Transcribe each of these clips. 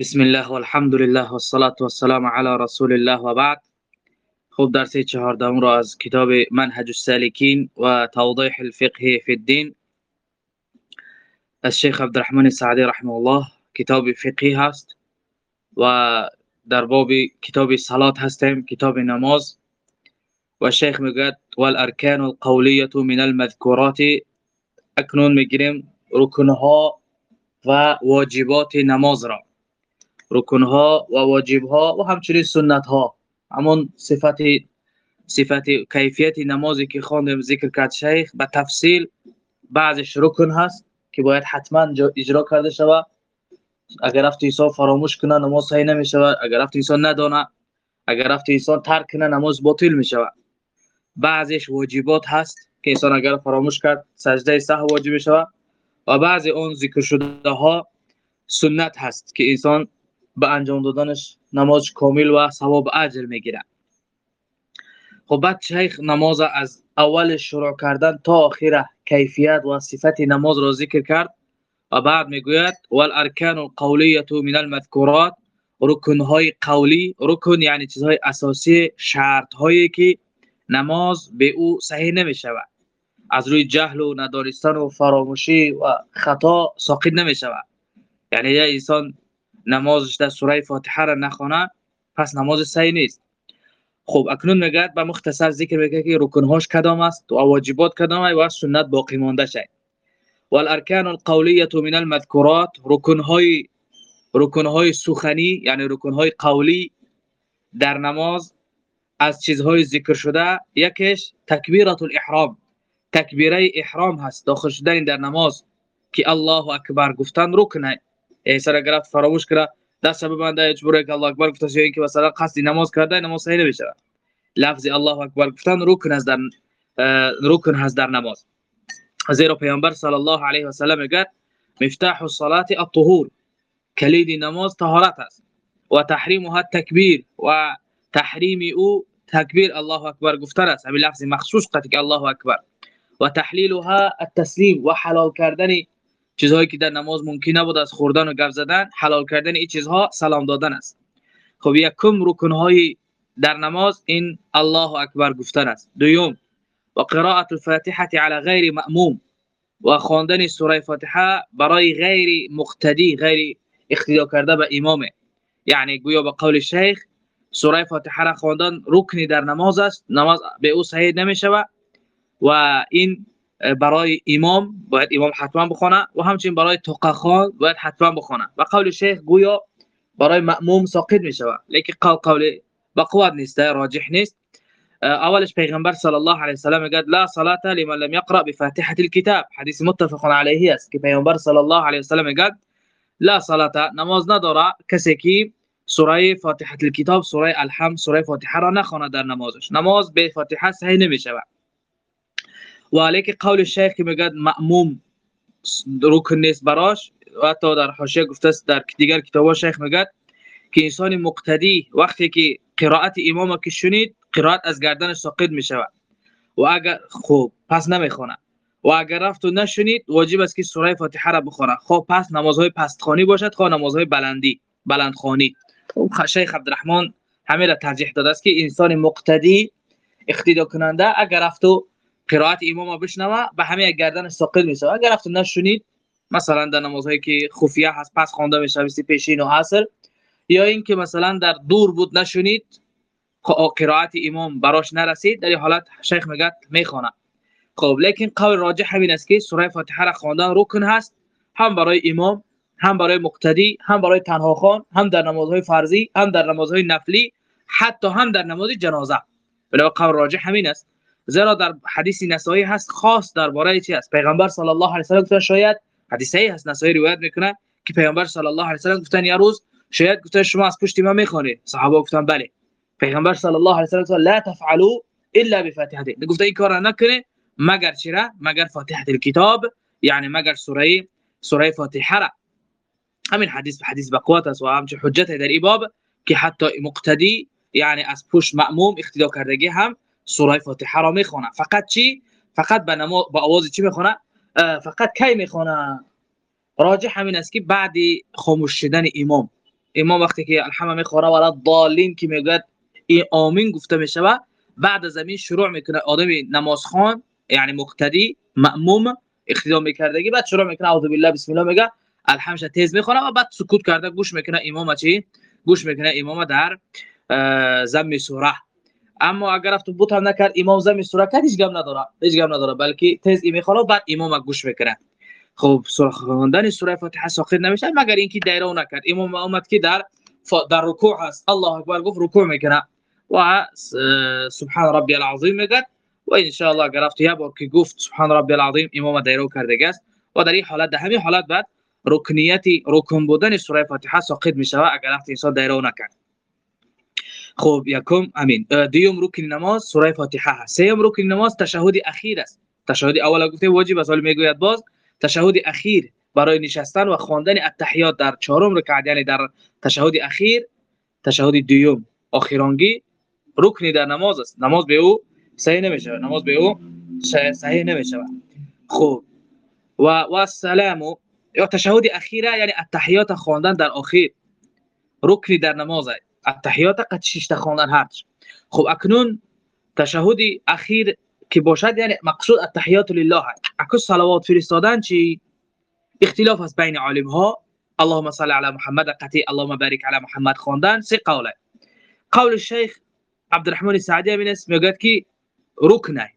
بسم الله والحمد لله والصلاة والسلام على رسول الله و بعد خوب درس چهاردهم را از کتاب منهج السالکین و توضیح الفقه فی الدین. از شیخ عبدالرحمن سعدی رحمه الله کتاب فقهی هست و در باب کتاب صلات هستیم کتاب نماز. و شیخ میگوید والارکان القولیة من المذکورات. اکنون میگیریم رکنها و واجبات نماز را. رکنها و واجبها و همچنین سنت ها همون صفت صفت کیفیت نمازی که خواندیم ذکر کرد شیخ به تفصیل بعضش رکن هست که باید حتما اجرا کرده شود. اگر رفت انسان فراموش کنه نماز صحیح نمی شود. اگر رفت انسان ندانه اگر رفت انسان ترک کنه نماز باطل می شود. بعضش واجبات هست که انسان اگر فراموش کرد سجده سهو واجب شود. و بعضی اون ذکر شده ها سنت هست که انسان به انجام دادنش نماز کامل و ثواب اجر می‌گیره. خب بعد شیخ نماز از اول شروع کردن تا آخر کیفیت و صفت نماز را ذکر کرد و بعد می‌گوید والارکان القولیه من المذکورات رکن های قولی رکن یعنی چیزهای اساسی شرط هایی که نماز به او صحیح نمی شود از روی جهل و ندانستن و فراموشی و خطا ساقط نمی شود یعنی یه انسان نمازش در سوره فاتحه را نخونه پس نماز صحیح نیست. خب اکنون میگه با مختصر ذکر میگه که رکنهاش کدام است و واجبات کدام و سنت باقی مانده شد والارکان القولیه من المذکورات رکنهای رکنهای سخنی یعنی رکنهای قولی در نماز از چیزهای ذکر شده یکیش تکبیرات الاحرام. تکبیره احرام هست داخل شدن در نماز که الله اکبر گفتن رکنه سر اگر فراموش کرده دست ببنده اجبوره که الله اکبر گفته یا اینکه مثلا قصد نماز کرده نماز صحیح نمیشه لفظ الله اکبر گفتن رکن است در رکن هست در نماز زیرا پیامبر صلی الله علیه و سلم میگه مفتاح الصلاه الطهور کلید نماز طهارت است و تحریمها تکبیر و تحریم أو تکبیر الله اکبر گفتن است همین لفظ مخصوص قطعی که الله اکبر و تحلیلها التسلیم و حلال کردن چیزهایی که در نماز ممکن نبود از خوردن و گپ زدن حلال کردن این چیزها سلام دادن است. خب یکم رکن های در نماز این الله اکبر گفتن است. دوم و قراءت الفاتحه علی غیر مأموم و خواندن سوره فاتحه برای غیر مقتدی غیر اقتدا کرده به امام. یعنی گویا به قول شیخ سوره فاتحه را خواندن رکنی در نماز است نماز به او صحیح نمیشه و این برای امام باید امام حتما بخونه و همچنین برای توقخان باید حتما بخونه. و قول شیخ گویا برای مأموم ساقط می شود لیکن قول قول بقوت نیست راجح نیست. اولش پیغمبر صلی الله علیه و سلم میگه لا صلاة لمن لم يقرأ بفاتحة الكتاب. حدیث متفق علیه است که پیغمبر صلی الله علیه و سلم میگه لا صلاة نماز نداره کسی که سوره فاتحة الكتاب سوره الحمد سوره فاتحه را نخونه در نمازش. نماز به فاتحه صحیح نمیشه و علیک قول شیخ که میگه مأموم رکن نیست براش. و حتی در حاشیه گفته است در دیگر کتابا شیخ میگه که انسان مقتدی وقتی که قرائت امام که شنید قرائت از گردن ساقط می‌شود. و اگر خوب پس نمی‌خونه و اگر رفت و نشنید واجب است که سوره فاتحه را بخونه خب پس نمازهای پستخانی باشد خب نمازهای بلندی بلندخوانی. خب. شیخ عبدالرحمن همه را ترجیح داده است که انسان مقتدی اقتدا کننده اگر رفت و قرائت امام بشنوه به همه گردن ثقل میشه اگر رفت نشونید مثلا در نمازهایی که خفیه هست پس خوانده میشه مثل پیشین و عصر یا اینکه مثلا در دور بود نشونید قرائت امام براش نرسید در حالت شیخ میگه می‌خونه خب لیکن قول راجح همین است که سوره فاتحه را خواندن رکن هست هم برای امام هم برای مقتدی هم برای تنها خان هم در نمازهای فرضی هم در نمازهای نفلی حتی هم در نماز جنازه. ولی قول راجح همین است. زیرا در حدیث نسائی هست خاص درباره چی است پیغمبر صلی الله علیه و سلم شاید حدیث صحیح هست نسائی روایت می‌کنه که پیغمبر صلی الله علیه و سلم گفتن یه روز شاید گفتن شما از پشت ما می‌خونید صحابه گفتن بله. پیغمبر صلی الله علیه و سلم لا تفعلوا الا بفاتحه گفته این کار نکنه مگر چرا مگر فاتحه الكتاب یعنی مگر سوره سوره فاتحه را. همین حدیث حدیث بقوت است و همچه حجت در ایباب که حتی مقتدی یعنی از پشت مأموم اقتدا کردگی هم سوره فاتحه را می‌خونه فقط چی؟ فقط به نما با آواز چی می‌خونه؟ فقط کی می‌خونه؟ راجع همین است که بعد خاموش شدن امام. امام وقتی که الحمد می‌خوره ولا ضالین که میگه این آمین گفته میشه بعد از زمین شروع می‌کنه. آدم نمازخوان یعنی مقتدی مأموم اقتدا میکردگی بعد شروع می‌کنه. اعوذ بالله بسم الله میگه. الحمش تیز می‌خونه و بعد سکوت کرده گوش می‌کنه امام چی؟ گوش می‌کنه امام در زم سوره. اما اگر افت بوت هم نکرد امام زم سوره کرد هیچ گم نداره. هیچ گم نداره بلکه تیز می‌خونه بعد امام گوش می‌کنه. خب سوره خواندن سوره فاتحه ساقط نمیشه مگر اینکه دایره نکرد. امام اومد که در در رکوع هست. الله اکبر گفت رکوع می‌کنه. و سبحان ربی العظیم میگه و ان شاء الله گرفت یه بار که گفت سبحان ربی العظیم امام دایره کرده است. و در این حالت در همین حالت بعد رکنیت رکن بودن سوره فاتحه ساقط میشه اگر وقتی انسان دایره نکرد. خب یکم امین دیوم رکن نماز سوره فاتحه هست. سوم رکن نماز تشهد اخیر است. تشهد اول گفته واجب است ولی می‌گوید باز تشهد اخیر برای نشستن و خواندن التحیات در چهارم رکعت یعنی در تشهد اخیر تشهد دیوم آخرانگی رکنی در نماز است. نماز به او صحیح نمیشه نماز به او صحیح نمیشه خب و و السلام یا تشهد اخیره یعنی التحیات خواندن در آخر. رکنی در نماز التحیات قد خواندن هست خب اکنون تشهد اخیر که باشد یعنی مقصود التحیات لله اكو صلوات فرستادن چی؟ اختلاف است بین عالم ها اللهم صل علی محمد قطعی اللهم بارک علی محمد خواندن. سه قوله. قول الشيخ عبد الرحمن همین است میگه که رکنه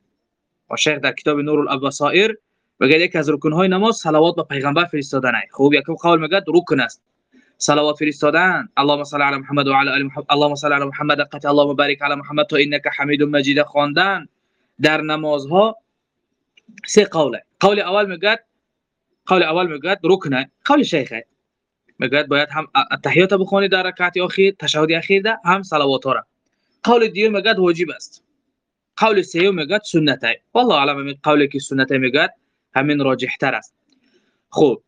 و شیخ در کتاب نور الابصائر میگه یک از رکن های نماز صلوات به پیغمبر فرستادن. خوب یکم قول میگه رکن است. صلوات فرستادن. اللهم صل علی محمد و علی آل محمد. اللهم صل علی محمد. قطع اللهم بارک علی محمد. تو انک حمید مجید خواندن. در نمازها سه قوله. قول اول میگه قول اول میگه رکنه قول شیخ. میگه باید هم تحیات بخونی در رکعت اخیر تشهد اخیر ده هم صلوات ها قول دیگه میگه واجب است. قول سوم میگه سنته والله علم قولی که سنته میگه همین راجح تر است. خب.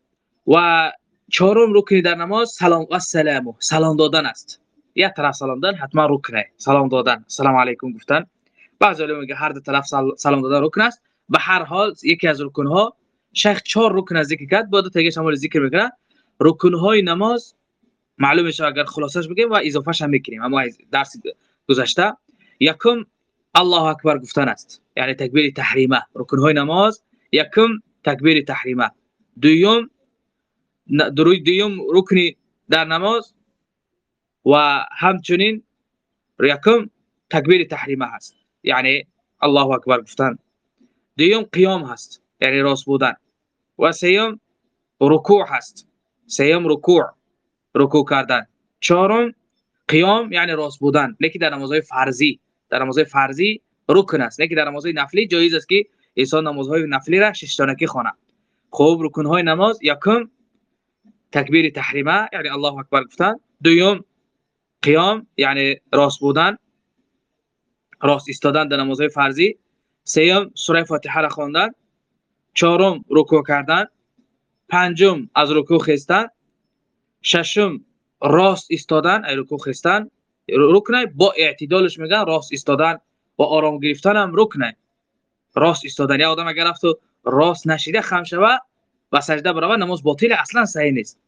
و چهارم رکن در نماز سلام و سلام سلام دادن است یک طرف سلام دادن حتما رکنه سلام دادن سلام علیکم گفتن بعضی علما میگه هر دو طرف سلام دادن رکن است به هر حال یکی از رکن ها شیخ چهار رکن از ذکر کرد بعد تگه شامل ذکر می‌کنه رکن های نماز معلوم میشه اگر خلاصش بگیم و اضافهش هم می‌کنیم اما درس گذشته یکم الله اکبر گفتن است یعنی تکبیر تحریمه رکن های نماز یکم تکبیر تحریمه دوم دروی دوم رکنی در نماز و همچنین یکم تکبیر تحریمه هست. یعنی الله اکبر گفتن. دوم قیام هست. یعنی راست بودن. و سیوم رکوع هست. سیوم رکوع. رکوع کردن. چهارم قیام یعنی راست بودن. لیکن در نمازهای فرضی. در نمازهای فرضی رکن است. لیکن در نمازهای نفلی جایز است که انسان نمازهای نفلی را شش تانکی خوانه خوب رکن های نماز یکم تکبیر تحریمه یعنی الله اکبر گفتن دوم قیام یعنی راست بودن راست ایستادن در نمازهای فرضی سوم سوره فاتحه را خواندن چهارم رکوع کردن پنجم از رکوع خستن ششم راست ایستادن ای رکوع خستن رکنه با اعتدالش میگن راست ایستادن با آرام گرفتن هم رکنه راست ایستادن یا آدم اگر رفت راست نشیده خم شوه و سجده برابر نماز باطل اصلا صحیح نیست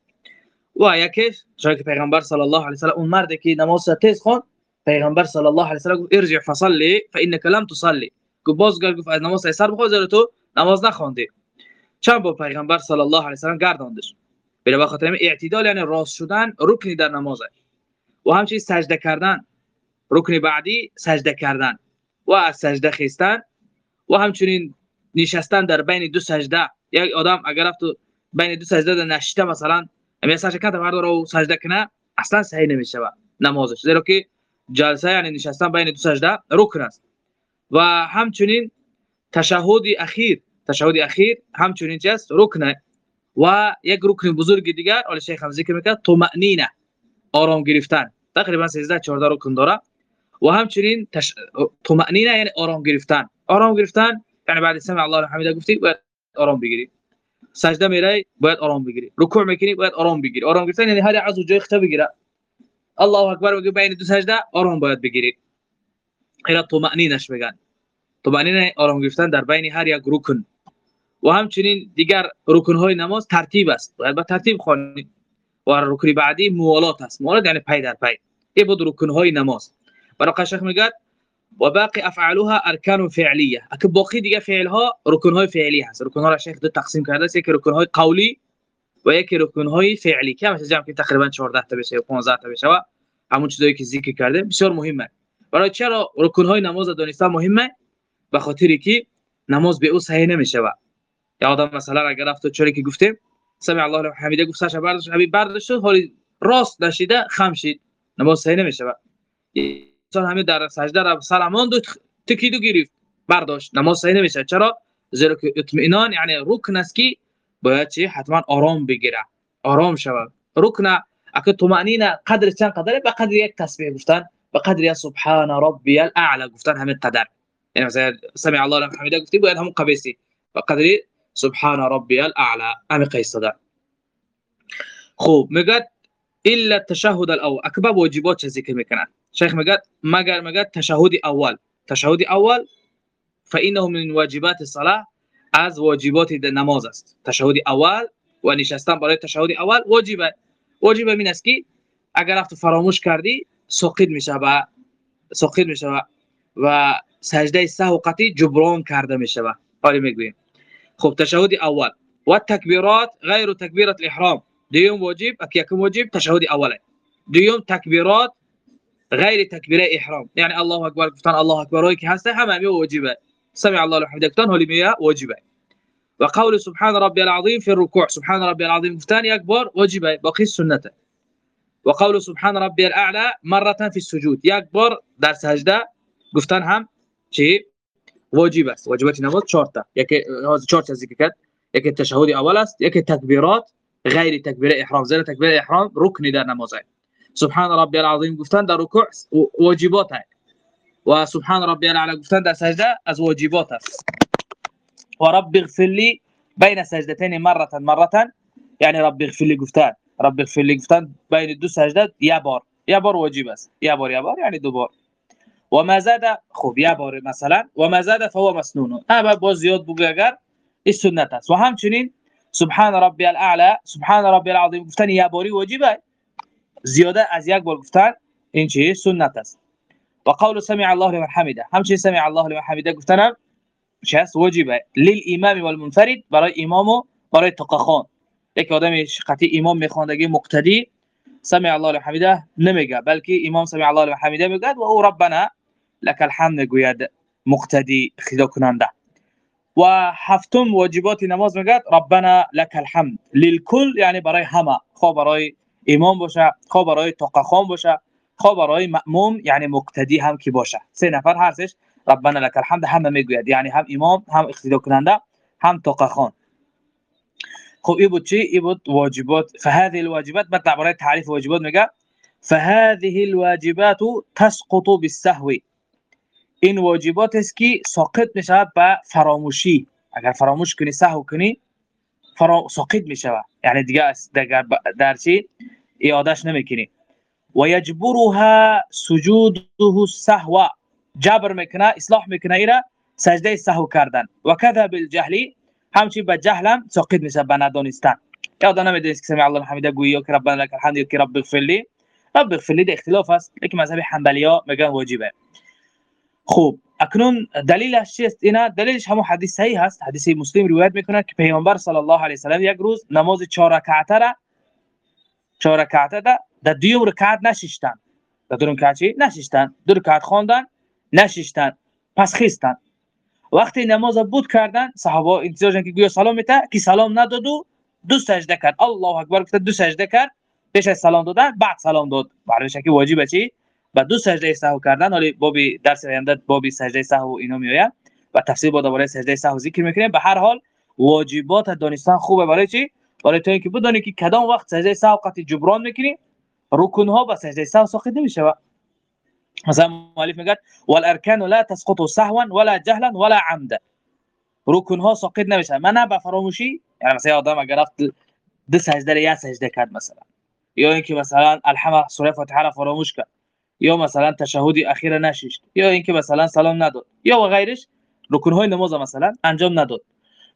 و یکیش جایی که پیغمبر صلی الله علیه و سلم اون مردی که نماز تیز خوان پیغمبر صلی الله علیه و سلم گفت ارجع فصلی فانك لم تصلي گفت بازگرد گفت از نماز سر بخواد تو نماز نخواندی چند با پیغمبر صلی الله علیه و سلم گرداندش به خاطر اعتدال یعنی راست شدن رکنی در نمازه و همچنین سجده کردن رکن بعدی سجده کردن و از سجده خیستن و همچنین نشستن در بین دو سجده. یک آدم اگر رفت بین دو سجده در نشسته مثلا امی سجده برداره و سجده کنه اصلا صحیح نمیشه نمازش. زیرا که جلسه یعنی نشستن بین دو سجده رکن است. و همچنین تشهد اخیر تشهد اخیر همچنین چیست رکنه. و یک رکن بزرگ دیگر آل شیخ هم ذکر می‌کنه طمأنینه آرام گرفتن. تقریبا 13 14 رکن داره. و همچنین تش... طمأنینه یعنی آرام گرفتن. آرام گرفتن یعنی بعد سمع الله الحمد گفتی باید آرام بگیری سجده میری باید آرام بگیری رکوع می‌کنی باید آرام بگیری آرام گرفتن یعنی هر عضو جای خطا بگیره الله اکبر بگی بین دو سجده آرام باید بگیری اینا طمأنینش میگن طمأنینه آرام گرفتن در بین هر یک رکن و همچنین دیگر رکن های نماز ترتیب است باید با ترتیب خوانید و رکن بعدی موالات است موالات یعنی پی در پی این بود رکن های نماز برای شیخ میگه و باقي أفعالها أركان فعلية اگه باقی دیگه فعل ها رکن های فعلی هست. رکن ها را شیخ دو تقسیم کرده است. یکی رکن های قولی و یکی رکن های فعلی. که مثلا جمع که تقریبا 14 تا بشه یا 15 تا بشه و همون چیزایی که ذکر کرده بسیار مهمه. برای چرا رکن های نماز دانستن مهمه؟ به خاطری که نماز به او صحیح نمیشه و یا آدم مثلا اگر رفت چوری که گفتیم سمع الله لمن حمیده گفت سرش برداشت. حبیب برداشت حالی راست نشیده خم شید. نماز صحیح نمیشه انسان همین در سجده را سلامان دو تکیدو گرفت برداشت. نماز صحیح نمیشه چرا؟ زیرا که اطمینان یعنی رکن است که باید چی؟ حتما آرام بگیره. آرام شود. رکن اگه طمأنینه قدر چند قدره؟ به قدر یک تسبیح گفتن. به قدر سبحان ربی الاعلى گفتن همین قدر. يعني مثلا سمع الله لمن حمده گفتی باید همون قبیسی. به قدر سبحان ربي الاعلى قيس ده خوب میگه إلا التشهد الأول. اکبر واجبات چه ذکر میکنن شیخ میگه مگر مگر تشهد أول. تشهد أول فإنه من واجبات الصلاة از واجبات نماز است. تشهد أول و نشستن برای تشهد أول واجبه واجبه من است که اگر رفت فراموش کردی سقط میشه و سقط میشه و سجده سهو قطعی جبران کرده میشه حالی میگویم خب تشهد أول. و تکبیرات غیر تکبیرات الإحرام. دیوم واجب یکم واجب تشهد اوله دیوم تکبیرات غیر تکبیره إحرام. یعنی الله اکبر گفتن الله اکبر که هست همه واجبة. سمع الله لمن حمده گفتن حالی می واجبة. و قول سبحان ربي العظيم في الركوع. سبحان ربي العظيم گفتن یک واجبة باقی سنته و قول سبحان ربي الأعلى مرة في السجود. یک در سجده گفتن هم چی واجب است واجبات نماز 4 تا یکی 4 تا ذکر کرد یکی تشهد اول است یکی تکبیرات غیر تکبیر احرام زیر تکبیر احرام رکنی در نماز سبحان ربی العظیم گفتن در رکوع واجبات و سبحان ربی الأعلى گفتن در سجدة از واجبات است و رب اغفر لي بین سجدتين مرة مرة. یعنی رب اغفر لي گفتن. رب اغفر لي گفتن بین دو سجدة یا بار. یا بار واجب است. یا بار یا بار یعنی دو بار. و ما زاد خوب یا بار مثلا. و ما زاد فهو مسنون. اما با زیاد بگو اگر این سنت است. و همچنین سبحان ربي الأعلى سبحان ربي العظیم گفتن یا باری واجبه زیاده از یک بار گفتن این چی؟ سنت است. و قول سمع الله لمن حمده. همچنین سمع الله لمن حمده گفتن چی است؟ واجبه للإمام والمنفرد برای امام و برای تقخان یک آدم قطعی امام میخواندگی مقتدی سمع الله لمن حمده نمیگه بلکه امام سمع الله لمن حمده میگه و أو ربنا لك الحمد گوید مقتدی خدا کننده. و واجبات نماز میگه ربنا لك الحمد. للكل یعنی برای همه خو برای امام باشه خو برای توقخان باشه خو برای مأموم یعنی مقتدی هم کی باشه سه نفر هستش ربنا لك الحمد. همه میگوید یعنی هم امام هم اقتدا کننده هم توقخان خب ای بود چی ای بود واجبات. فهذه الواجبات بطلع برای تعریف واجبات میگه فهذه الواجبات تسقط بالسهو. این واجبات است که ساقط میشه به فراموشی. اگر فراموش کنی سهو کنی فرا... ساقط میشه یعنی دیگه دیگر در چی؟ اعادهش نمیکنی. و یجبرها سجوده السهو. جبر میکنه اصلاح میکنه ایرا سجده سهو کردن. و کذا بالجهلی همچی به جهلم ساقط میشه به ندانستن. یاد نمیدونید که سمع الله حمیده گویی که ربنا لك الحمد که رب اغفر لي رب اغفر لي اختلاف است. لیکن مذهب حنبلی ها میگن واجبه. خوب اکنون دلیلش چیست؟ اینا دلیلش همون حدیث صحیح هست. حدیث مسلم روایت می‌کنه که پیامبر صلی الله علیه و سلام یک روز نماز 4 رکعته را 4 رکعته ده در دیوم رکعت نشیشتن در دو رکعت چی؟ نشیشتن دو رکعت خواندن نشیشتن پس خیستن وقتی نماز بود کردن صحابه انتظار که گویا سلام میته که سلام نداد و دو سجده کرد. الله اکبر گفت دو سجده کرد پیش سلام دادن بعد سلام داد. برای که واجبه چی؟ و دو سجده سهو کردن ولی بابی درس آینده بابی سجده سهو اینو میآید و تفسیر با درباره سجده سهو ذکر می‌کنیم. به هر حال واجبات دانستن خوبه برای چی؟ برای تو اینکه بدونی که کدام وقت سجده سهو قطعی جبران می‌کنی رکن ها با سجده سهو ساخته نمیشه. مثلا مؤلف میگه والارکان لا تسقط سهوا ولا جهلا ولا عمدا رکن ها ساقط نمیشه. من به فراموشی یعنی مثلا آدم اگر رفت دو سجده یا سجده کرد مثلا. یا اینکه مثلا الحمد سوره فاتحه را فراموش کرد. یا مثلا تشهد اخیر نشیشت یا اینکه مثلا سلام نداد یا و غیرش رکن های نماز مثلا انجام نداد.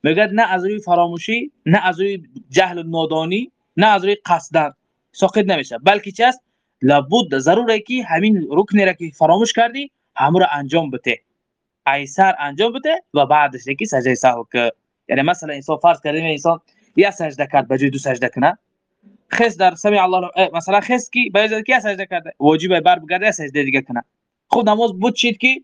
میگه نه از روی فراموشی نه از روی جهل نادانی نه از روی قصدن ساقط نمیشه بلکه چی است؟ لابد ضروره که همین رکنی را که فراموش کردی همون را انجام بده. ایسر انجام بده و بعدش که سجده سهو که یعنی مثلا انسان فرض کردیم انسان یا سجده کرد بجای دو سجده کنه. خس در سمع الله مثلا خس کی؟ به کی سجده کرده؟ واجب بر بگرده سجده دیگه کنه. خود نماز بود چید که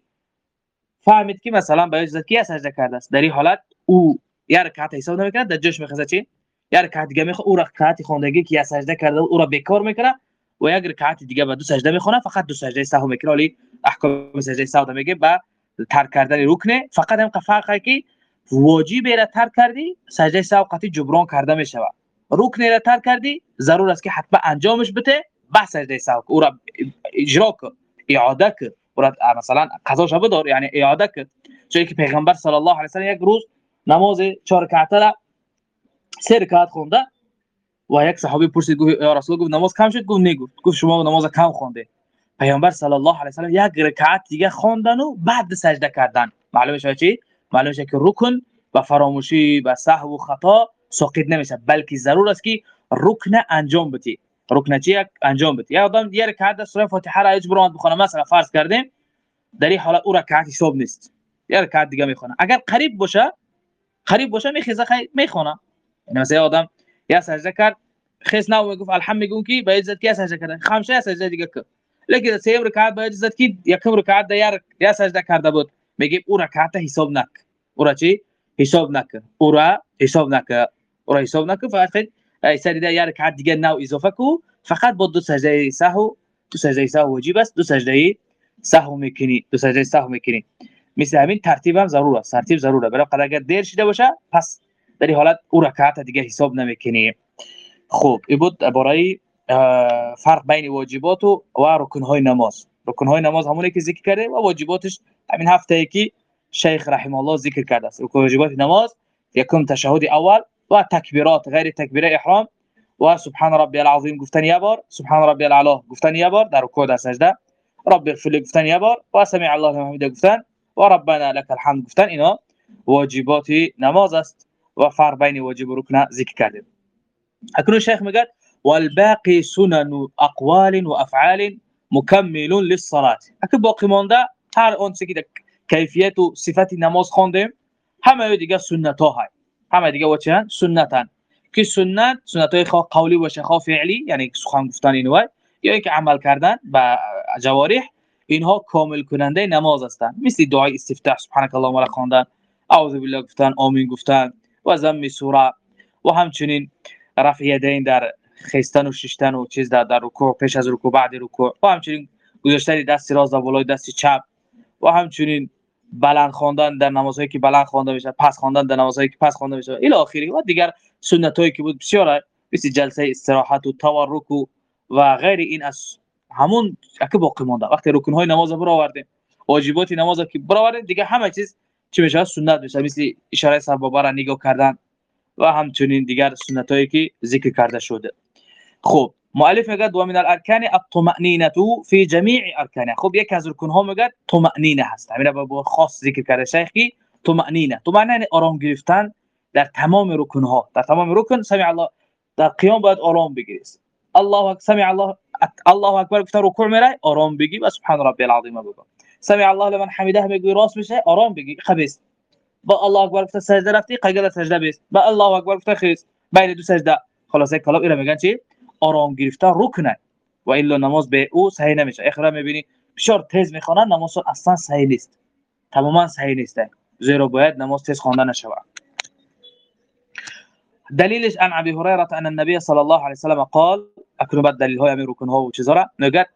فهمید که مثلا اجازه کی سجده کرده است؟ در این حالت او یا رکعت حساب نمی‌کنه در جوش می‌خواد چی؟ یا رکعت دیگه می‌خواد او رکعت خوندگی که سجده کرده او را بیکار می‌کنه و یک رکعت دیگه به دو سجده می‌خونه فقط دو سجده سهو می‌کنه. ولی احکام سجده سهو میگه با ترک کردن رکنه فقط هم فرقی که واجب را ترک کردی سجده سهو قطعی جبران کرده میشه رکن را ترک کردی ضرور است که حتما انجامش بده. بعد سجده سهو او را اجرا کن اعاده او مثلا قضاش بدار یعنی اعاده کن. چون که پیغمبر صلی الله علیه و یک روز نماز 4 رکعته را سه رکعت خونده و یک صحابی پرسید گفت یا رسول گفت نماز کم شد؟ گفت نگفت گفت. شما نماز کم خونده. پیامبر صلی الله علیه و سلم یک رکعت دیگه خواندن و بعد سجده کردن. معلومه چی؟ معلومه که رکن و فراموشی و سهو و خطا ساقط نمیشه بلکه ضرور است که رکن انجام بدی. رکن چی انجام بدی. یا آدم یک رکعت سوره فاتحه را اجبران بخونه. مثلا فرض کردیم در این حالت او رکعت حساب نیست. یک رکعت دیگه می‌خونه. اگر قریب باشه قریب باشه میخیزه می‌خونه. یعنی مثلا آدم یا سجده کرد خیس نو می‌گفت الحمد میگون کی؟ به عزت کی سجده کرد خمسه سجده دیگه کرد. لیکن سیم رکعت به عزت کی؟ یکم رکعت دیار یا سجده کرده بود. میگه او رکعت حساب نک او را چی؟ حساب نک او را حساب نک حساب نک فقط سجده یا رکعت دیگه نو اضافه کو فقط با دو سجده سهو دو سجده سهو واجب است دو سجده سهو می‌کنی دو سجده سهو می‌کنی مثل همین ترتیب هم ضرور است ترتیب ضروره برای اگر دیر شده باشه پس در این حالت او رکعت دیگه حساب نمی‌کنی. خب این بود برای فرق بین واجبات و رکن های نماز. رکن های نماز همونی که ذکر کرده و واجباتش همین هفته ای که شیخ رحم الله ذکر کرده است. رکن واجبات نماز یکم تشهد اول و تکبیرات غیر تکبیر إحرام. و سبحان ربی العظیم گفتن یک بار. سبحان ربی الاعلی گفتن یک بار. در رکوع در سجده. رب اغفر گفتن یک بار. و سمع الله لمن حمده گفتن. و ربنا لك الحمد گفتن. اینا واجبات نماز است. و فرق بین واجب و رکن ذکر کردیم. اکنون شیخ میگه والباقي سنن اقوال و افعال مكمل للصلاة. اگه باقی مانده هر چیزی که کیفیت و صفت نماز خوندیم همه دیگه سنت ها های همه دیگه وچه سنتن. که سنت؟ سنت های خواه قولی و خواه فعلی یعنی سخن گفتن اینو یا اینکه عمل کردن با جوارح اینها کامل کننده نماز هستند مثل دعای استفتاح سبحانك اللهم و خواندن. اعوذ بالله گفتن آمین گفتن. و ضم سوره. و همچنین رفع یدین در خستن و ششتن و چیز در, در رکوع پیش از رکوع بعد رکوع. و همچنین گذاشتن دست راست در بالای دست چپ. و همچنین بلند خواندن در نمازهایی که بلند خوانده میشه پس خواندن در نمازهایی که پس خوانده میشه. الی آخری و دیگر سنتایی که بود بسیار مثل جلسه استراحت و تورک و غیر این از همون که باقی مونده. وقتی رکن های نماز برو آوردیم واجبات نماز که برو آوردیم دیگه همه چیز چی میشه؟ سنت میشه. مثل اشاره سبابه را نگاه کردن و همچنین دیگر سنت هایی که ذکر کرده شده. خب مؤلف میگه دو من الارکان الطمأنینه فی جمیع ارکانه خب یک از رکن ها میگه طمأنینه هست. همین با خاص ذکر کرده شیخی طمأنینه طمأنینه یعنی آرام گرفتن در تمام رکن ها در تمام رکن سمع الله. در قیام باید آرام بگیری الله سمع الله الله اکبر گفت رکوع میره آرام بگی و سبحان ربی العظیم بگو سمع الله لمن حمده میگی راست میشه آرام بگی خبیث با الله اکبر گفت سجده رفتی قیگل سجده بیست با الله اکبر گفت خیس. بین دو سجده. خلاصه کلام اینا میگن چی؟ آرام گرفتن رکنه و الا نماز به او صحیح نمیشه. اخرا می‌بینی بسیار تیز می‌خوانن نماز اصلا صحیح نیست. تماما صحیح نیست. زیرا باید نماز تیز خوانده نشود. دلیلش عن ابي هريره ان النبي صلى الله عليه وسلم قال اکنون بعد دلیل های همین رکن ها و چیزا نگه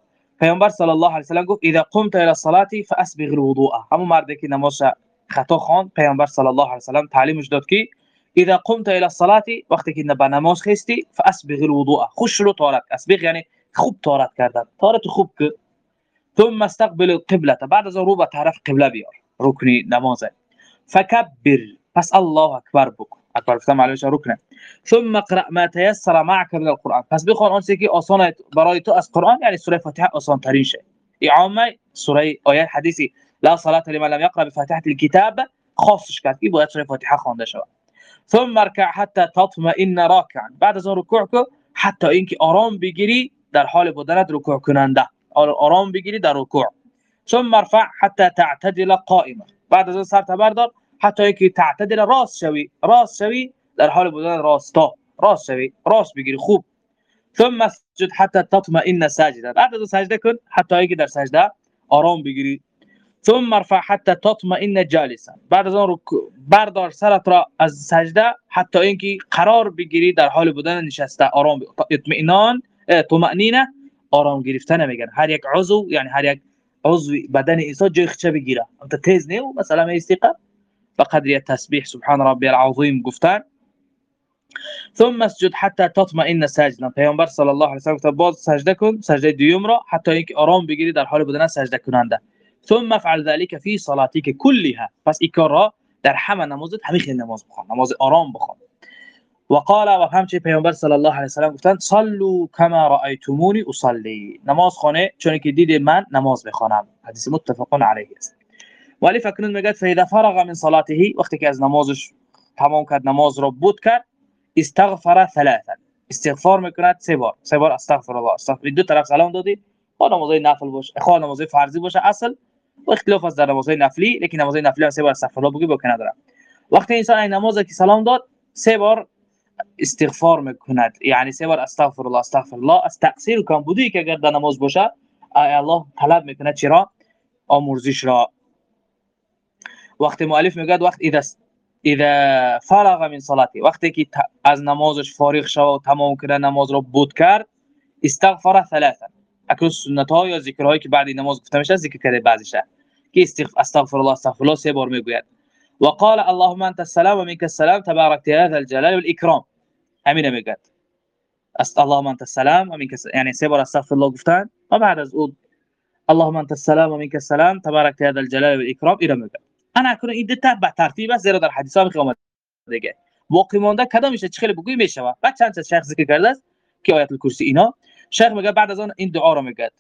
پیامبر صلی الله علیه و سلم گفت اذا قمت الى الصلاه فاسبغ الوضوء. همون مردی که نماز خطا خوان پیامبر صلی الله علیه و سلم تعلیمش داد که اذا قمت الى الصلاه وقتی که به نماز خستی فاسبغ الوضوء. خوش رو طهارت اسبغ یعنی خوب طهارت کردن. طهارت خوب که. ثم استقبل القبلة. بعد از رو به قبله بیار. رکنی نماز. فكبر پس الله اکبر بکن. اکبر گفتم معلومش رکنه ثم اقرا ما تيسر معك من القران پس بخوان اون که آسان برای تو از قرآن یعنی سوره فاتحه آسان ترین شه اعامه سوره آیه حدیثی. لا صلاه لمن لم يقرا بفاتحه الكتاب خاصش کرد. که سوره فاتحه خوانده شود. ثم اركع حتى تطمئن راكعا بعد از رکوع کو حتی اینکه آرام بگیری در حال بودنت رکوع کننده. آرام بگیری در رکوع. ثم مرفع حتی تعتدل قائما. بعد از سر بردار حتی اینکه تعتدل راست شوی راست شوی در حال بودن راستا. راست شوی راست بگیری خوب. ثم اسجد حتى تطمئن ساجدا. بعد از سجده کن حتی اینکه در سجده آرام بگیری. ثم ارفع حتى تطمئن جالسا. بعد از اون بردار سرت را از سجده حتی اینکه قرار بگیری در حال بودن نشسته آرام اطمئنان طمأنینه آرام گرفتن میگن هر یک عضو یعنی هر یک عضو بدن انسان جای خچه بگیره. انت تیز نیو مثلا استیقا بقدر تسبیح سبحان ربی العظیم گفتن. ثم اسجد حتى تطمئن ساجدا. پیامبر صلی الله علیه و سلم باز سجده کن سجده دیوم را حتی اینکه آرام بگیری در حال بودن سجده کننده. ثم افعل ذلك في صلاتك كلها. پس این را در همه نمازت همه نماز بخوان نماز آرام بخوان. و همچه پیامبر صلی الله علیه و سلم گفتن صلوا كما رأيتموني اصلي نماز خانه چون که دیدید من نماز بخوانم. حدیث متفق علیه است. ولی فکنون میگه فاذا فرغ من صلاته. وقتی که از نمازش تمام کرد نماز رو بود کرد استغفر ثلاثا. استغفار می‌کند سه بار. سه بار استغفر الله. استغفر دو طرف سلام دادی. خواهد نمازهای نفل باشه خواهد نمازهای فرضی باشه اصل. و اختلاف است در نمازهای نفلی لیکن نمازهای نفلی هم سه بار استغفر الله بگی بکنه نداره وقتی انسان این نماز که سلام داد سه بار استغفار می‌کند. یعنی سه بار استغفر الله استغفر الله از تقصیر بودی که اگر در نماز باشه ای الله طلب می‌کنه چرا؟ آمرزش را. وقتی مؤلف میگه وقت اذا اذا فرغ من صلاتی. وقتی که از نمازش فارغ شد و تمام کرد نماز رو بود کرد استغفر ثلاثا. اکنون سنت ها یا ذکرهایی که بعد نماز گفته میشه ذکر کرده بعضیش که استغفر الله استغفر الله سه بار می‌گوید وقال اللهم انت السلام ومنك السلام تبارك يا ذا الجلال والاكرام همین میگه است اللهم انت السلام ومنك يعني سه بار استغفر الله گفتن و بعد از اون اللهم انت السلام ومنك السلام تبارك يا الجلال والاكرام اینا میگه انا کنه این دتا به ترتیب است زیرا در حدیث ها می‌خوام دیگه باقی مونده کدام میشه چه خیلی بگوی میشه بعد چند تا شیخ ذکر کرده است که آیت الکرسی اینا شیخ میگه بعد از اون این دعا رو میگه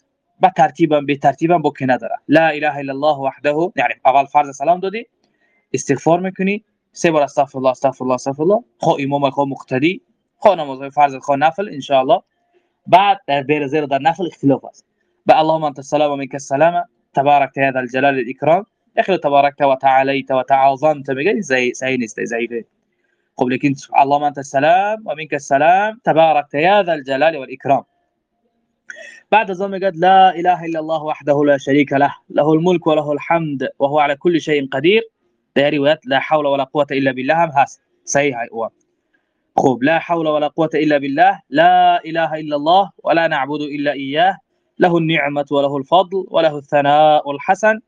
با ترتیبم به ترتیبم با نداره لا اله الا الله وحده. یعنی اول فرض سلام دادی استغفار می‌کنی سه بار استغفر الله استغفر الله استغفر الله خو امام خو مقتدی خو نماز فرض خو نفل ان شاء الله بعد در بیر زیر در نفل اختلاف است. با اللهم انت السلام و منك السلام. تبارك يا ذا الجلال والاكرام اخر تباركت وتعاليت وتعاظمت میگه زي زي نیست ضعیفه خب لكن اللهم انت السلام ومنك السلام. تباركت يا ذا الجلال والاكرام بعد ذلك میگه لا إله إلا الله وحده لا شريك له. له الملك وله الحمد وهو على كل شيء قدير. ده روايات لا حول ولا قوة إلا بالله. هم هست صحيح. خب لا حول ولا قوة إلا بالله. لا إله إلا الله ولا نعبد إلا إياه. له النعمة وله الفضل وله الثناء الحسن.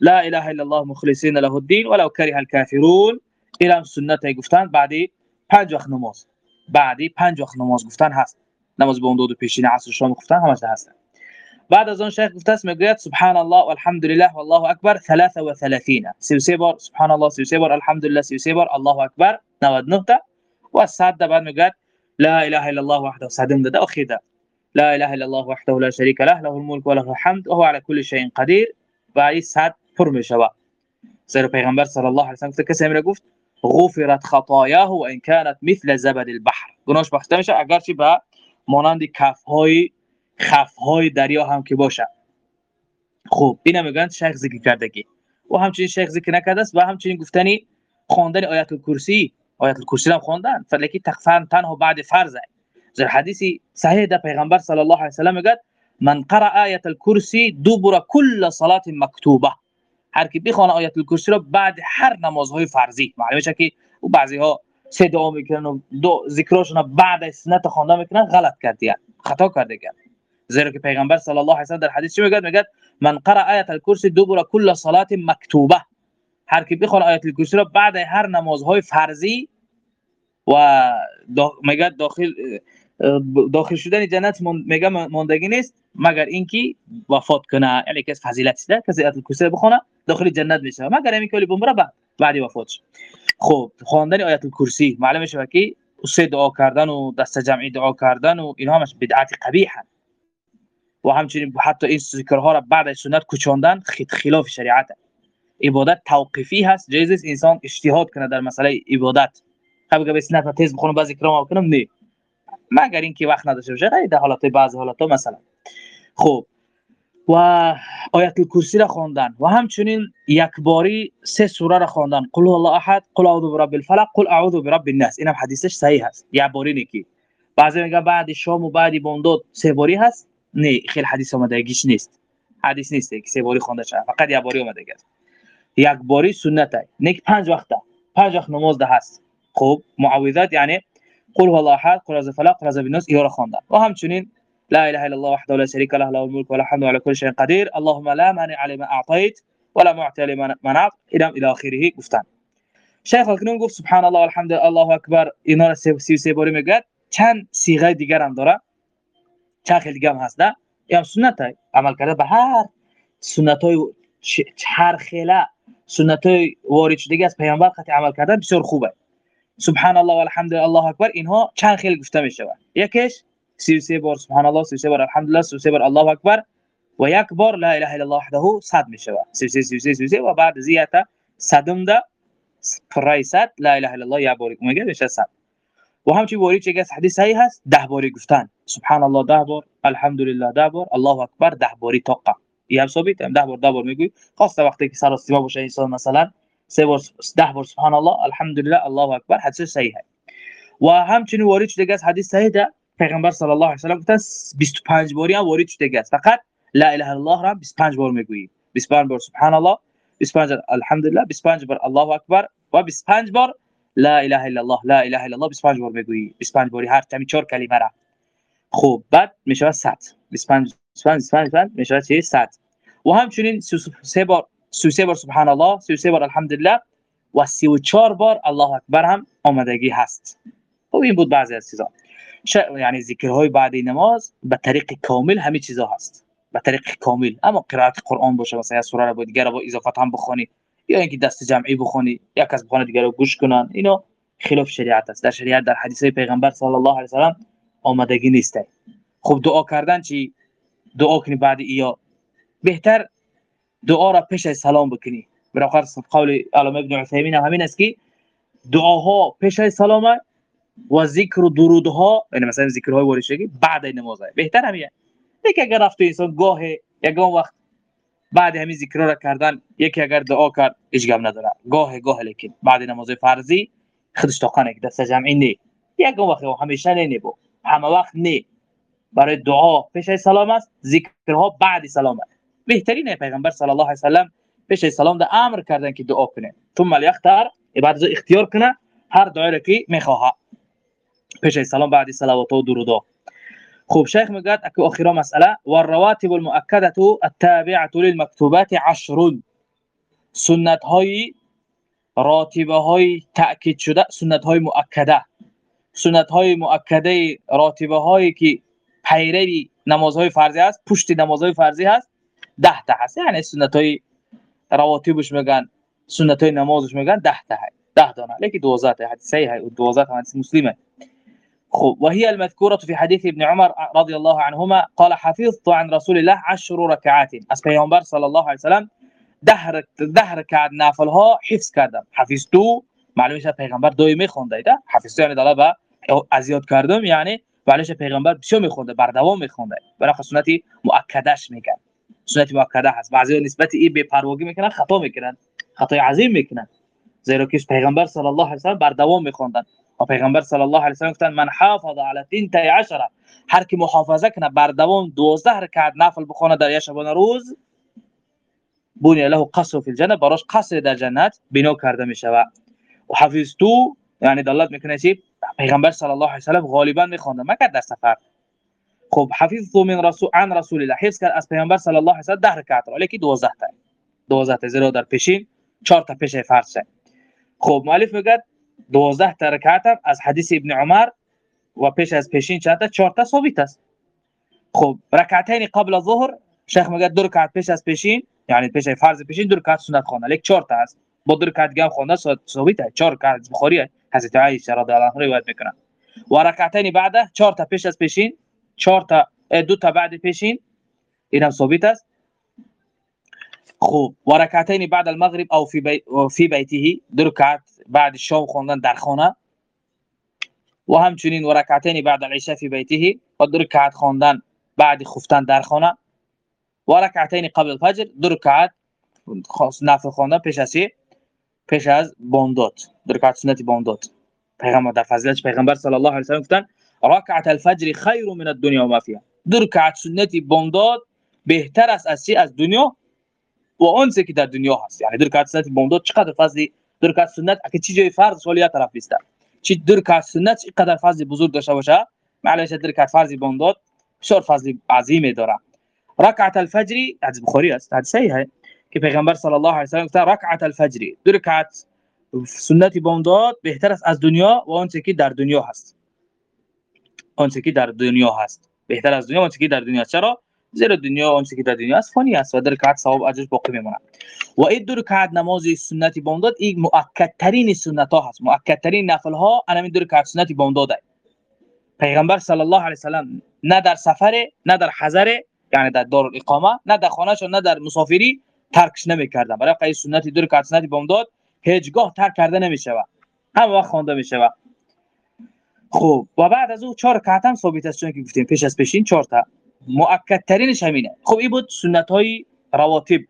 لا إله إلا الله مخلصين له الدين. ولو كره الكافرون. إلى سنت گفتن بعدی پنج وقت نماز. بعدی پنج وقت نماز گفتن هست. نماز به اون دو, دو پیشین عصر شام گفتن همش هست بعد از اون شیخ گفته است میگوید سبحان الله والحمد لله والله اکبر 33 33 بار سبحان الله 33 بار الحمد لله 33 بار الله اکبر 99 تا. و صد بعد میگوید لا اله الا الله وحده صدم ده اخیده لا اله الا الله وحده لا شريك له له الملك وله الحمد وهو على كل شيء قدير این صد پر میشود. زیرا پیغمبر صلی الله علیه و سلم کسی میره گفت؟ غفرت خطاياه وان كانت مثل زبد البحر. گناهش بخشیده میشه. اگرچه به مانند کف های خف های دریا هم که باشه خب اینا میگن شیخ ذکر کردگی و همچنین شیخ ذکر نکرده است و همچنین گفتنی خواندن آیت الکرسی آیت الکرسی هم خواندن. فلکی تقفان تنها بعد فرض در حدیثی صحیح در پیغمبر صلی الله علیه و سلم من قرأ آیت الکرسی دبر كل صلاه مکتوبه هر کی بخونه آیت الکرسی رو بعد هر نمازهای فرضی معلومه که بعضی ها دعا می‌کنن و دو ذکراشون بعد از سنت خوانده می‌کنن غلط کردیان خطا کرده زیرا که پیغمبر صلی الله علیه و در حدیث چی میگه میگه من قرأ آیه الکرسی دبر کل صلاه مکتوبه. هر کی بخونه آیه الکرسی رو بعد هر نمازهای فرضی و میگه داخل داخل شدن جنت میگه ماندگی نیست مگر اینکه وفات کنه. یعنی کس فضیلت ده کسی آیه الکرسی بخونه داخل جنت میشه مگر اینکه بمره بعد. بعد وفاتش خب خواندن آیه الکرسی معلومه میشه که سه دعا کردن و دست جمعی دعا کردن و اینها همش بدعت قبیحه و همچنین حتی این ذکرها را بعد از سنت کوچاندن خلاف شریعت عبادت توقیفی هست. جایز انسان اجتهاد کنه در مسئله عبادت. قبل که سنت تیز بخونه بعضی کرام کنم نه. مگر اینکه وقت نداشته باشه. در حالات بعض حالات مثلا. خب و آیت الکرسی را خواندن. و همچنین یک باری سه سوره را خواندن. قل الله احد قل اعوذ برب الفلق قل اعوذ برب الناس. اینم حدیثش صحیح است یا باری نکی بعضی میگن بعد شام و بعد بامداد سه باری هست. نه خیلی حدیث اومدگیش نیست. حدیث نیست که سه باری خوانده شده فقط یک باری اومده است یک باری سنت است نه پنج وقت. پنج وقت نماز ده هست. خب معوذات یعنی قل هو الله احد قل اعوذ بالفلق قل اعوذ بالناس اینا خواندن. و همچنین لا إله إلا الله وحده لا شريك له له الملك وله الحمد على كل شيء قدير. اللهم لا مانع لما أعطيت ولا معطي لما منعت. إلى إلى آخره. گفتن. شیخ الکنون گفت سبحان الله والحمد لله الله اکبر اینا رو 33 باری میگه چند صیغه دیگر هم داره؟ چند خیلی دیگه هم هست نه؟ این سنت عمل کرده. به هر سنت های هر خیله سنت های وارد شده از پیامبر خط عمل کردن بسیار خوبه. سبحان الله والحمد لله الله اکبر اینها چند خیلی گفته میشه یکیش 33 بار سبحان الله 33 بار الحمدلله 33 بار الله اکبر و یک بار لا اله الا الله وحده صد میشه 33 33 33 و بعد زیاده صدم ده فرایصد لا اله الا الله یا بار میگه میشه صد. و همچی باری چه از حدیث صحیح هست ده باری گفتن. سبحان الله ده بار الحمدلله ده بار الله اکبر ده باری توقع این ثابت ده بار ده بار میگوی خاصه وقتی که سر استوا باشه انسان مثلا سه بار ده بار سبحان الله الحمدلله الله اکبر حدیث صحیحه. و همچنین وارد شده از حدیث صحیح ده. پیغمبر صلی الله علیه و سلم گفتن 25 باری هم وارد شده است فقط لا اله الا الله را 25 بار می‌گویی 25 بار سبحان الله 25 الحمدلله 25 بار الله اکبر و 25 بار لا اله الا الله لا اله الا الله 25 بار می‌گویی 25 باری هر کمی چهار کلمه را خوب بعد میشه 100 25 25 25 میشه چه 100 و همچنین 33 بار 33 بار سبحان الله 33 بار الحمدلله و 34 بار الله اکبر هم آمدگی هست خب این بود بعضی از چیزا یعنی ذکرهای بعد نماز به طریق کامل همه چیزا هست. به طریق کامل. اما قرائت قرآن باشه مثلا سوره رو با دیگه با اضافات هم بخونی یا اینکه دست جمعی بخونی یا کس بخونه دیگه رو گوش کنن اینو خلاف شریعت است. در شریعت در حدیث پیغمبر صلی الله علیه و سلام آمدگی نیسته خب دعا کردن چی؟ دعا کنی بعد یا بهتر دعا را پیش از سلام بکنی. برای قول علامه ابن عثیمین همین است که دعاها پیش از سلام و ذکر و درودها یعنی مثلا ذکرهای وارد شدگی بعد نماز بهتر همیه یکی اگر رفت انسان گاه یگان وقت بعد همین ذکر را کردن یکی اگر دعا کرد هیچ گم نداره. گاه گاه لیکن بعد نماز فرضی خودش طاقت دست جمعی نه یگان وقت همیشه نه نبو همه وقت نه برای دعا پیش از سلام است ذکرها بعد سلام است. بهترین پیغمبر صلی الله علیه و سلم پیش از سلام ده امر کردن که دعا کنه. ثم لیختار بعد اختیار کنه هر دعایی که می‌خواه پیش سلام بعد صلوات و درود خوب شیخ میگه أكو اخیرا مسئله و الرواتب المؤكدة التابعة للمكتوبات عشر. سنت های راتبه های تاکید شده. سنت های مؤکده سنت های مؤکده راتبه هایی که پیروی نمازهای فرضی است پشت نمازهای فرضی هست 10 تا هست. یعنی سنت های رواتبش میگن سنت های نمازش میگن 10 تا 10 دانه لیکن 12 حدیث صحیح 12 حدیث مسلمه. وهي المذكورة في حديث ابن عمر رضي الله عنهما قال حفظت عن رسول الله عشر ركعات از پیامبر صلى الله عليه وسلم ده ده رکعت نافل ها حفظ کردم حفظتو؟ معلومه شد پیغمبر دائمی خونده ایده حفظتو یعنی دالا با ازیاد کردم یعنی معلومه پیغمبر بسیار میخونده؟ بر دوام میخونده برای سنتی مؤکدش میگن سنت مؤکده هست. بعضی نسبت این بے پرواگی میکنن خطا میکنن. خطای عظیم میکنن. زیرا که پیغمبر صلی الله علیه و سلم بر دوام میخوندن. و پیغمبر صلی الله علیه و گفتن من حافظ علی 12 هر کی محافظه کنه بر دوام 12 رکعت نفل بخونه در شبانه روز بنی له قصر فی الجنه براش قصر در جنت بنا کرده می شود و حفظتو یعنی دلالت می‌کنه چی؟ پیغمبر صلی الله علیه و سلم غالبا میخونده مگر در سفر. خب حفظت من رسول عن رسول الله. حفظ کرد از پیغمبر صلی الله علیه و سلم 10 رکعت ولی 12 تا. 12 تا زیرا در پیشین 4 تا پیش فرض خب مؤلف میگه 12 تا رکعت از حدیث ابن عمر و پیش از پیشین چند تا؟ 4 تا ثابت است. خب رکعتین قبل الظهر شیخ میگه دو رکعت پیش از پیشین یعنی پیش فرض پیشین دو رکعت سنت خوانده. لیک 4 تا است. با دو رکعت گام خوانده ثابت است. 4 رکعت بخاری حضرت عایشه رضی الله عنها روایت می‌کنه. و رکعتین بعده 4 تا پیش از پیشین 4 تا دو تا بعد پیشین اینم ثابت است. خوب و رکعتین بعد المغرب أو فی بی... فی بیته دو رکعت بعد شام خوندن در خانه و همچنین و بعد العشاء فی بیته و دو رکعت بعد خفتن در خانه و قبل الفجر دو رکعت نفل خواندن پیش از پیش از بامداد. دو سنت بامداد. پیغمبر در فضیلت پیغمبر صلی الله علیه و سلم گفتن رکعت الفجر خیر من الدنیا و ما فيها دو رکعت سنت بامداد بهتر است از چی؟ از دنیا و اون که در دنیا هست. یعنی دو رکعت سنت بامداد چقدر فضلی دو رکعت سنت اگه چی جای فرض سوال یا طرف نیست. چی دو رکعت سنت چقدر فضل بزرگ داشته باشه؟ معلش دو رکعت فرض بامداد بسیار فضل عظیمی داره. رکعت الفجر از بخاری است. حدیث صحیحه که پیغمبر صلی الله علیه و سلم گفت رکعت الفجر رکعت سنت بامداد بهتر است از دنیا و اون که در دنیا هست. اون که در دنیا هست. بهتر از دنیا اون که در دنیا چرا؟ زیرا دنیا اون که در دنیا است فانی است و در رکعت ثواب اجر باقی میمونه. و این دو رکعت نماز سنتی بامداد این مؤکد ترین سنت ها هست. مؤکد ترین نفل ها انا دو رکعت سنتی بامداد پیغمبر صلی الله علیه و سلام نه در سفر نه در حضر یعنی در دار الاقامه نه در خانه نه در مسافری ترکش نمی‌کردن. برای قید سنتی دو رکعت سنتی بامداد هیچگاه ترک کرده نمیشه هم وقت خوانده میشه خب و بعد از او چهار رکعت هم ثابت است چون که گفتیم پیش از پیشین چهار تا. مؤکد ترینش همینه خب این بود سنت های رواتب.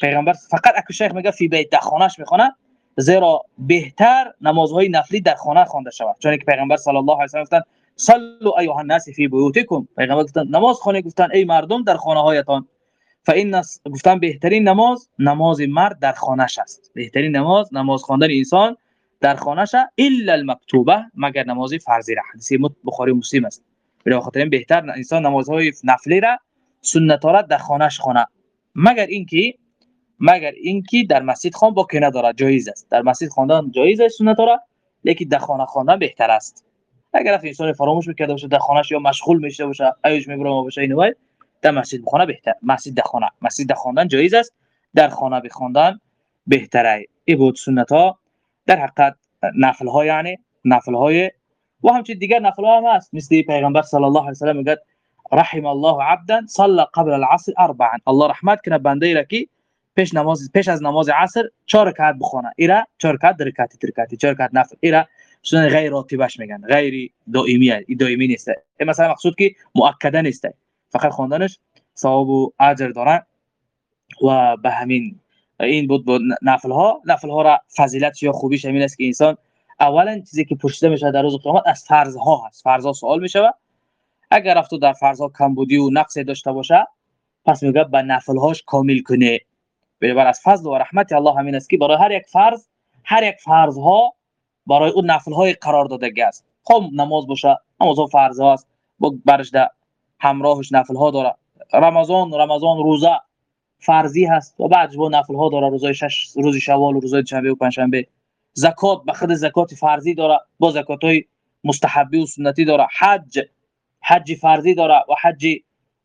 پیغمبر فقط اکو شیخ میگه في بيته خانه‌ش می‌خونه زیرا بهتر نمازهای نفلی در خانه خوانده شود. چون که پیغمبر صلى الله عليه و سلم گفتن صلوا أيها الناس في بيوتكم. پیغمبر گفتن نماز خانه گفتن ای مردم در خانه هایتان فان گفتن بهترین نماز نماز مرد در خانهش است. بهترین نماز نماز خواندن انسان در خانهش الا المکتوبه. مگر نماز فرضی را. حدیث بخاری مسلم است. به خاطر بهتر انسان نمازهای نفلی را سنت را در خانهش خونه. مگر اینکه مگر اینکه در مسجد خوان با کنه داره جایز است. در مسجد خواندن جایز است سنت را لیکن در خانه خواندن بهتر است. اگر انسان فراموش می‌کرده باشه در خانهش یا مشغول میشه باشه ایش می‌بره باشه اینو در مسجد بخونه بهتر. مسجد در خانه. مسجد در خواندن جایز است. در خانه بخواندن بهتره. این بود سنت ها در حقیقت نفل ها یعنی نفل های و همچنین دیگر نفل ها هم هست. مثل پیغمبر صلی الله علیه و سلم میگه رحم الله عبدا صلى قبل العصر اربعا الله رحمت کنه بنده را که پیش نماز پیش از نماز عصر 4 رکعت بخونه. ایرا 4 رکعت رکعت رکعت 4 رکعت نفل. ایرا سنن غیر راتبش میگن. غیر دائمی دائمی نیست. مثلا مقصود که مؤکده نیست. فقط خواندنش ثواب و اجر داره. و به همین این بود نفل ها نفل ها را فضیلت یا خوبیش همین است که انسان اولا چیزی که پوشیده میشه در روز قیامت از فرض ها هست. فرض ها سوال میشه اگر رفت در فرض ها کمبودی و نقص داشته باشه پس میگه به نفل هاش کامل کنه. بنابر از فضل و رحمت الله همین است که برای هر یک فرض هر یک فرض ها برای اون نفل های قرار داده است. خب نماز باشه نماز ها فرض هاست برش ده همراهش نفل ها داره. رمضان رمضان روزه فرضی هست و بعد با نفل ها داره روزای شش روز شوال و روزای شنبه و پنجشنبه. زکات به خود زکات فرضی داره با زکات های مستحبی و سنتی داره حج حج فرضی داره و حج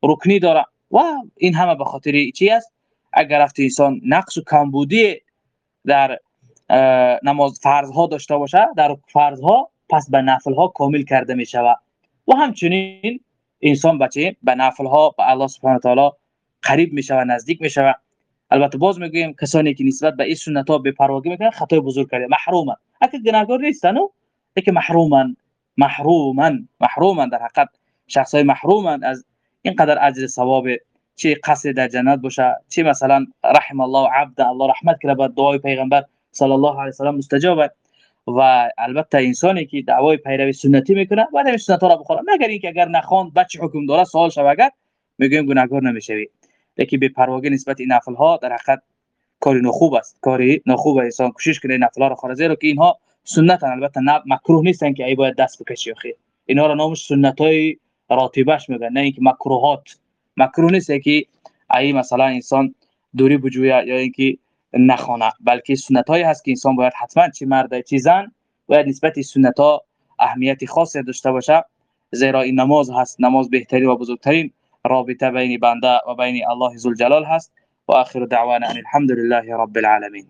رکنی داره. و این همه به خاطر چی است؟ اگر رفت انسان نقص و کمبودی در نماز فرض ها داشته باشه در فرض ها پس به نفل ها کامل کرده می شود و همچنین انسان بچه به نفل ها به الله سبحانه و تعالی قریب میشه و نزدیک میشه البته باز می‌گویم کسانی که نسبت به این سنت ها پرواگی می‌کنن خطای بزرگ کرده محرومن. اگه گناهکار نیستن که محرومن. محرومن. محرومن در حقیقت. شخص های محرومن از اینقدر اجر ثواب چه قصد در جنت باشه چه مثلا رحم الله عبد الله رحمت کنه به دعای پیغمبر صلی الله علیه و سلم مستجابه و البته انسانی که دعوای پیروی سنتی می‌کنه این سنت ها را بخوره. مگر اینکه اگر نخوان بچه حکم داره سوال شوه. اگر میگیم گناهکار نمی‌شوی. لیکن به پرواگی نسبت این نفل ها در حقیقت کاری نخوب است. کاری نخوب انسان کوشش کنه نفل ها را خورده زیرا که اینها سنت البته نه مکروه نیستن که ای باید دست بکشی اخی اینها را نامش سنت های راتبش میگن نه اینکه مکروهات. مکروه نیست که ای مثلا انسان دوری بجویا یا اینکه نخونه بلکه سنت هایی هست که انسان باید حتما چی مرد چی زن باید نسبت سنت ها اهمیت خاصی داشته باشه. زیرا این نماز هست. نماز بهترین و بزرگترین رابطة بین بنده و بین الله ذوالجلال هست و آخر دعوانا أن الحمد لله رب العالمین